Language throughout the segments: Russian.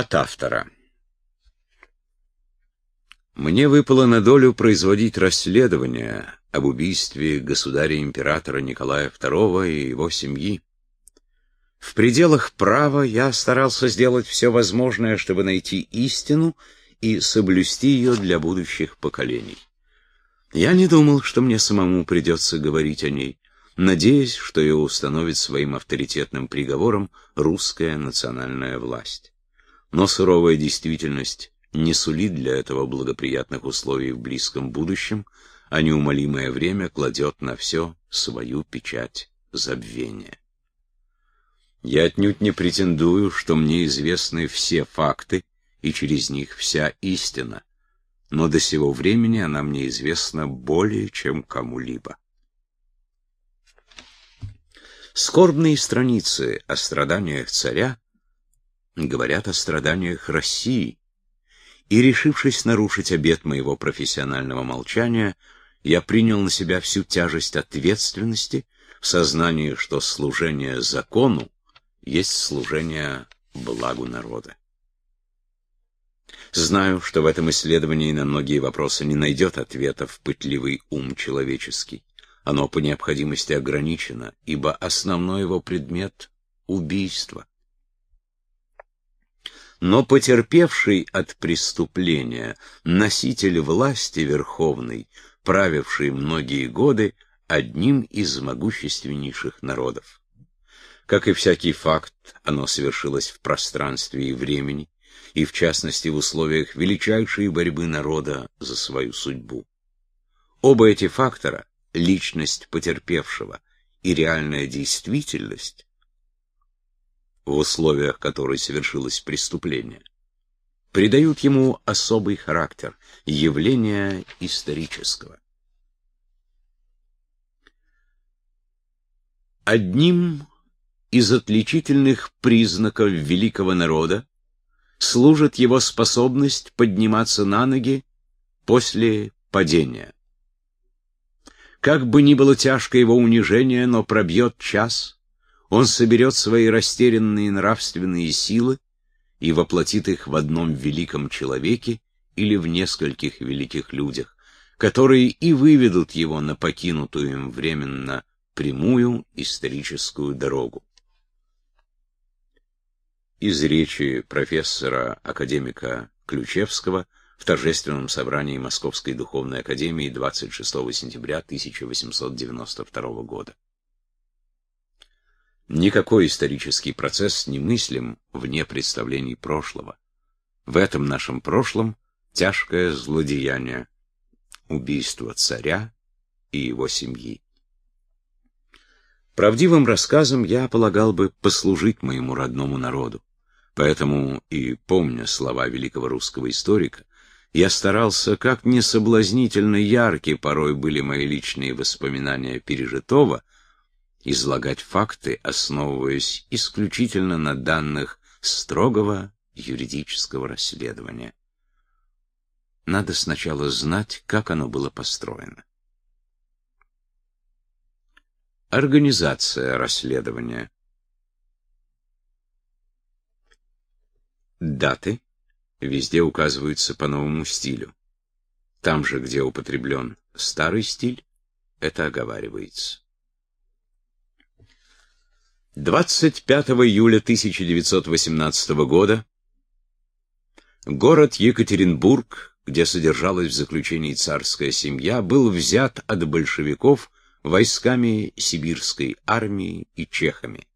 От автора. Мне выпало на долю производить расследование об убийстве государя-императора Николая II и его семьи. В пределах права я старался сделать все возможное, чтобы найти истину и соблюсти ее для будущих поколений. Я не думал, что мне самому придется говорить о ней, надеясь, что ее установит своим авторитетным приговором русская национальная власть но суровая действительность не сулит для этого благоприятных условий в близком будущем, а неумолимое время кладет на все свою печать забвения. Я отнюдь не претендую, что мне известны все факты и через них вся истина, но до сего времени она мне известна более, чем кому-либо. Скорбные страницы о страданиях царя говорят о страданиях России. И, решившись нарушить обет моего профессионального молчания, я принял на себя всю тяжесть ответственности в сознании, что служение закону есть служение благу народа. Знаю, что в этом исследовании на многие вопросы не найдет ответов пытливый ум человеческий. Оно по необходимости ограничено, ибо основной его предмет — убийство но потерпевший от преступления, носитель власти верховной, правивший многие годы одним из могущественнейших народов. Как и всякий факт, оно совершилось в пространстве и времени, и в частности в условиях величайшей борьбы народа за свою судьбу. Оба эти фактора, личность потерпевшего и реальная действительность, в условиях которой совершилось преступление, придают ему особый характер, явления исторического. Одним из отличительных признаков великого народа служит его способность подниматься на ноги после падения. Как бы ни было тяжко его унижение, но пробьет час — он соберет свои растерянные нравственные силы и воплотит их в одном великом человеке или в нескольких великих людях, которые и выведут его на покинутую им временно прямую историческую дорогу. Из речи профессора-академика Ключевского в торжественном собрании Московской духовной академии 26 сентября 1892 года. Никакой исторический процесс не мыслим вне представлений прошлого. В этом нашем прошлом тяжкое злодеяние, убийство царя и его семьи. Правдивым рассказом я полагал бы послужить моему родному народу. Поэтому и помня слова великого русского историка, я старался, как несоблазнительно ярки порой были мои личные воспоминания пережитого, излагать факты, основываясь исключительно на данных строгого юридического расследования. Надо сначала знать, как оно было построено. Организация расследования. Даты везде указываются по новому стилю. Там же, где употреблен старый стиль, это оговаривается. 25 июля 1918 года город Екатеринбург, где содержалась в заключении царская семья, был взят от большевиков войсками сибирской армии и чехами.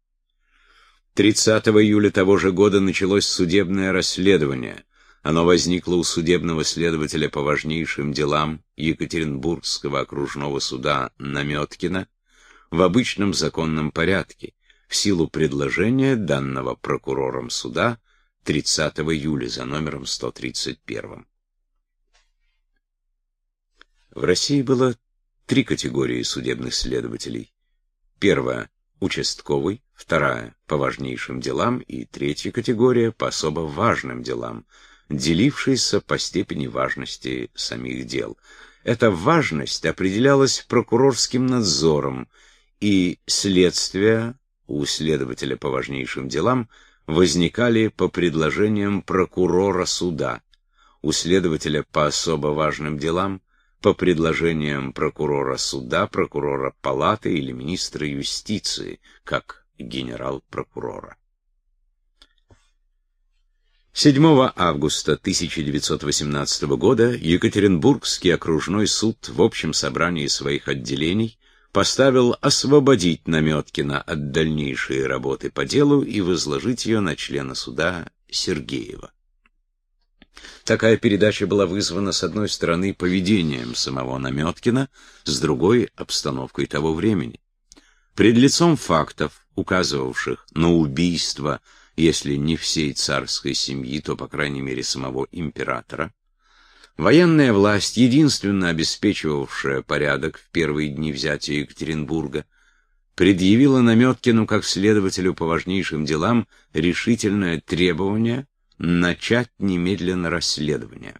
30 июля того же года началось судебное расследование. Оно возникло у судебного следователя по важнейшим делам Екатеринбургского окружного суда Наметкина в обычном законном порядке в силу предложения данного прокурором суда 30 июля за номером 131. В России было три категории судебных следователей. Первая – участковый, вторая – по важнейшим делам и третья категория – по особо важным делам, делившаяся по степени важности самих дел. Эта важность определялась прокурорским надзором, и следствие у следователя по важнейшим делам возникали по предложениям прокурора суда, у следователя по особо важным делам по предложениям прокурора суда, прокурора палаты или министра юстиции, как генерал-прокурора. 7 августа 1918 года Екатеринбургский окружной суд в общем собрании своих отделений поставил освободить Наметкина от дальнейшей работы по делу и возложить ее на члена суда Сергеева. Такая передача была вызвана, с одной стороны, поведением самого Наметкина, с другой — обстановкой того времени. Пред лицом фактов, указывавших на убийство, если не всей царской семьи, то, по крайней мере, самого императора, военная власть, единственно обеспечивавшая порядок в первые дни взятия Екатеринбурга, предъявила Наметкину как следователю по важнейшим делам решительное требование начать немедленно расследование.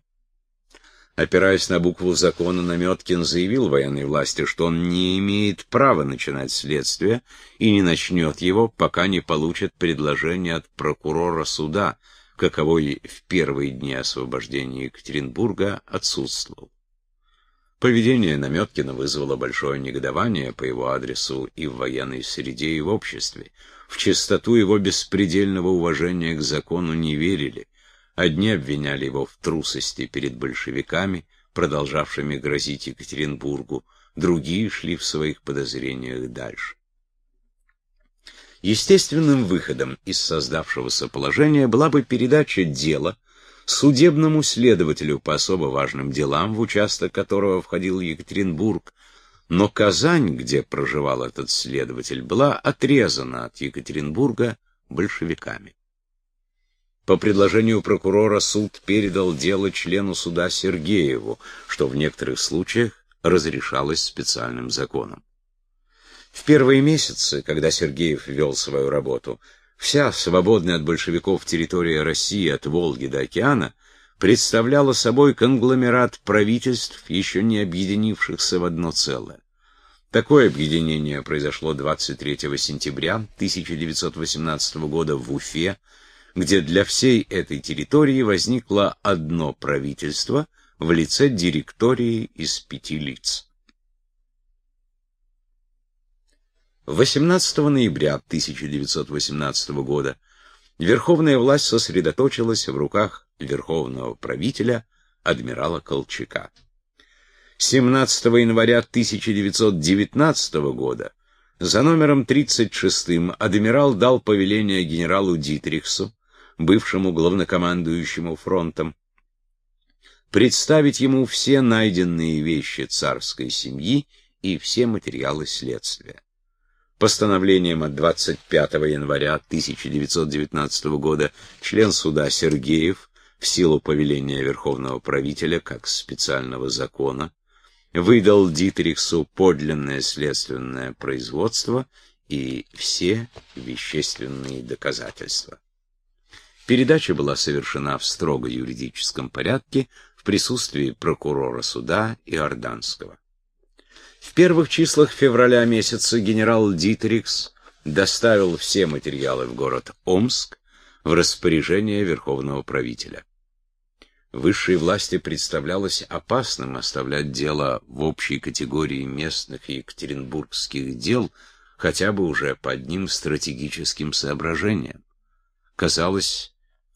Опираясь на букву закона, Наметкин заявил военной власти, что он не имеет права начинать следствие и не начнет его, пока не получит предложение от прокурора суда, каковой в первые дни освобождения Екатеринбурга отсутствовал. Поведение Наметкина вызвало большое негодование по его адресу и в военной среде, и в обществе. В чистоту его беспредельного уважения к закону не верили. Одни обвиняли его в трусости перед большевиками, продолжавшими грозить Екатеринбургу, другие шли в своих подозрениях дальше. Естественным выходом из создавшегося положения была бы передача дела судебному следователю по особо важным делам, в участок которого входил Екатеринбург, но Казань, где проживал этот следователь, была отрезана от Екатеринбурга большевиками. По предложению прокурора суд передал дело члену суда Сергееву, что в некоторых случаях разрешалось специальным законом. В первые месяцы, когда Сергеев вел свою работу, вся свободная от большевиков территория России от Волги до океана представляла собой конгломерат правительств, еще не объединившихся в одно целое. Такое объединение произошло 23 сентября 1918 года в Уфе, где для всей этой территории возникло одно правительство в лице директории из пяти лиц. 18 ноября 1918 года верховная власть сосредоточилась в руках верховного правителя адмирала Колчака. 17 января 1919 года за номером 36 адмирал дал повеление генералу Дитрихсу, бывшему главнокомандующему фронтом, представить ему все найденные вещи царской семьи и все материалы следствия. Постановлением от 25 января 1919 года член суда Сергеев в силу повеления Верховного правителя как специального закона выдал Дитрихсу подлинное следственное производство и все вещественные доказательства. Передача была совершена в строго юридическом порядке в присутствии прокурора суда Иорданского. В первых числах февраля месяца генерал Дитрикс доставил все материалы в город Омск в распоряжение верховного правителя. Высшей власти представлялось опасным оставлять дело в общей категории местных и екатеринбургских дел хотя бы уже по одним стратегическим соображениям. Казалось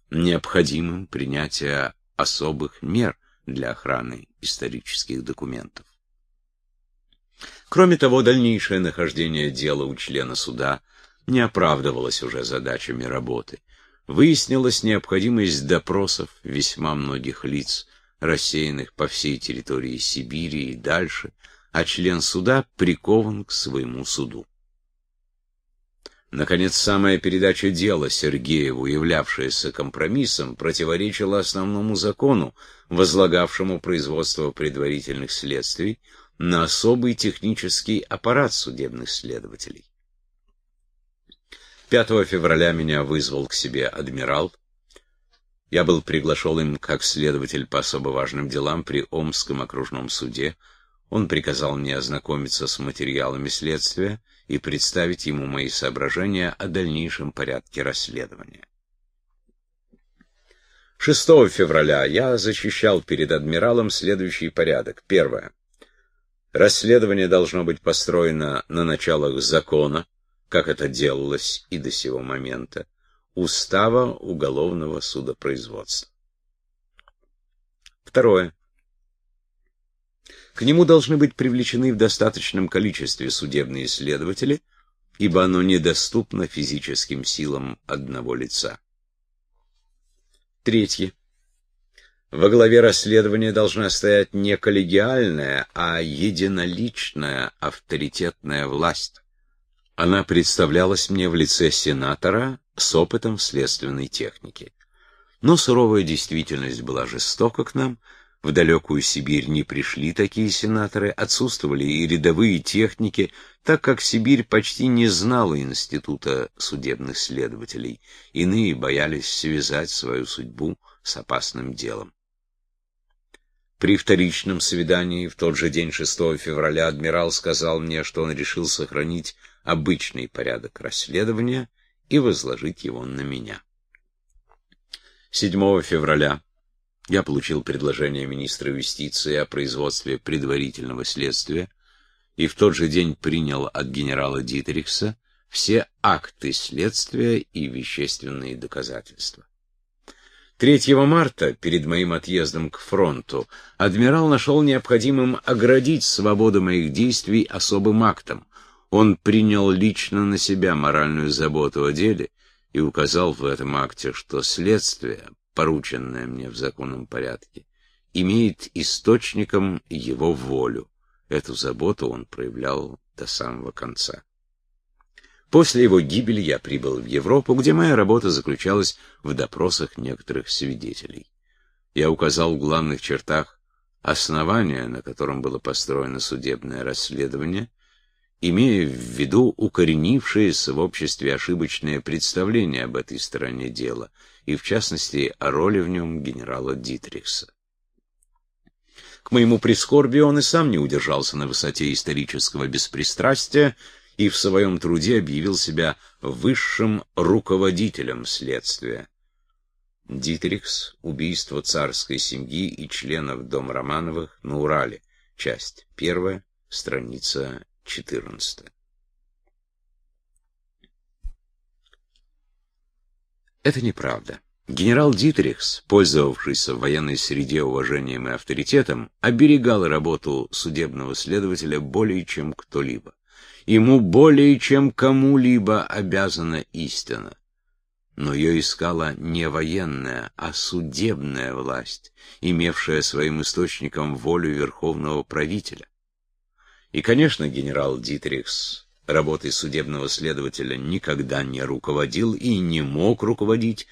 необходимым принятие особых мер для охраны исторических документов. Кроме того, дальнейшее нахождение дела у члена суда не оправдывалось уже задачами работы выяснилась необходимость допросов весьма многих лиц, рассеянных по всей территории Сибири и дальше, а член суда прикован к своему суду. Наконец, самая передача дела Сергееву, являвшаяся компромиссом, противоречила основному закону, возлагавшему производство предварительных следствий на особый технический аппарат судебных следователей. 5 февраля меня вызвал к себе адмирал. Я был приглашен им как следователь по особо важным делам при Омском окружном суде. Он приказал мне ознакомиться с материалами следствия и представить ему мои соображения о дальнейшем порядке расследования. 6 февраля я защищал перед адмиралом следующий порядок. Первое. Расследование должно быть построено на началах закона, как это делалось и до сего момента, устава уголовного судопроизводства. Второе. К нему должны быть привлечены в достаточном количестве судебные следователи, ибо оно недоступно физическим силам одного лица. Третье. Во главе расследования должна стоять не коллегиальная, а единоличная авторитетная власть. Она представлялась мне в лице сенатора с опытом в следственной технике. Но суровая действительность была жестока к нам, в далекую Сибирь не пришли такие сенаторы, отсутствовали и рядовые техники, так как Сибирь почти не знала института судебных следователей. Иные боялись связать свою судьбу с опасным делом. При вторичном свидании в тот же день 6 февраля адмирал сказал мне, что он решил сохранить обычный порядок расследования и возложить его на меня. 7 февраля я получил предложение министра юстиции о производстве предварительного следствия и в тот же день принял от генерала Дитерихса все акты следствия и вещественные доказательства. 3 марта, перед моим отъездом к фронту, адмирал нашел необходимым оградить свободу моих действий особым актом. Он принял лично на себя моральную заботу о деле и указал в этом акте, что следствие порученное мне в законном порядке, имеет источником его волю. Эту заботу он проявлял до самого конца. После его гибели я прибыл в Европу, где моя работа заключалась в допросах некоторых свидетелей. Я указал в главных чертах основания, на котором было построено судебное расследование, имея в виду укоренившееся в обществе ошибочное представление об этой стороне дела, и в частности о роли в нем генерала Дитрихса. К моему прискорбию он и сам не удержался на высоте исторического беспристрастия и в своем труде объявил себя высшим руководителем следствия. Дитрихс. Убийство царской семьи и членов Дом Романовых на Урале. Часть первая, страница 14. Это неправда. Генерал Дитрихс, пользовавшийся в военной среде уважением и авторитетом, оберегал работу судебного следователя более чем кто-либо. Ему более чем кому-либо обязана истина. Но ее искала не военная, а судебная власть, имевшая своим источником волю верховного правителя. И, конечно, генерал Дитрихс работой судебного следователя никогда не руководил и не мог руководить,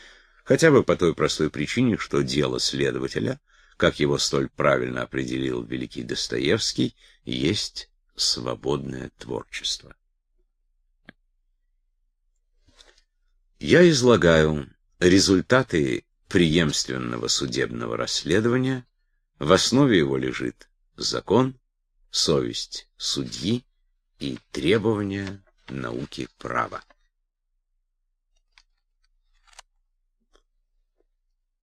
хотя бы по той простой причине, что дело следователя, как его столь правильно определил великий Достоевский, есть свободное творчество. Я излагаю результаты преемственного судебного расследования, в основе его лежит закон, совесть судьи и требования науки права.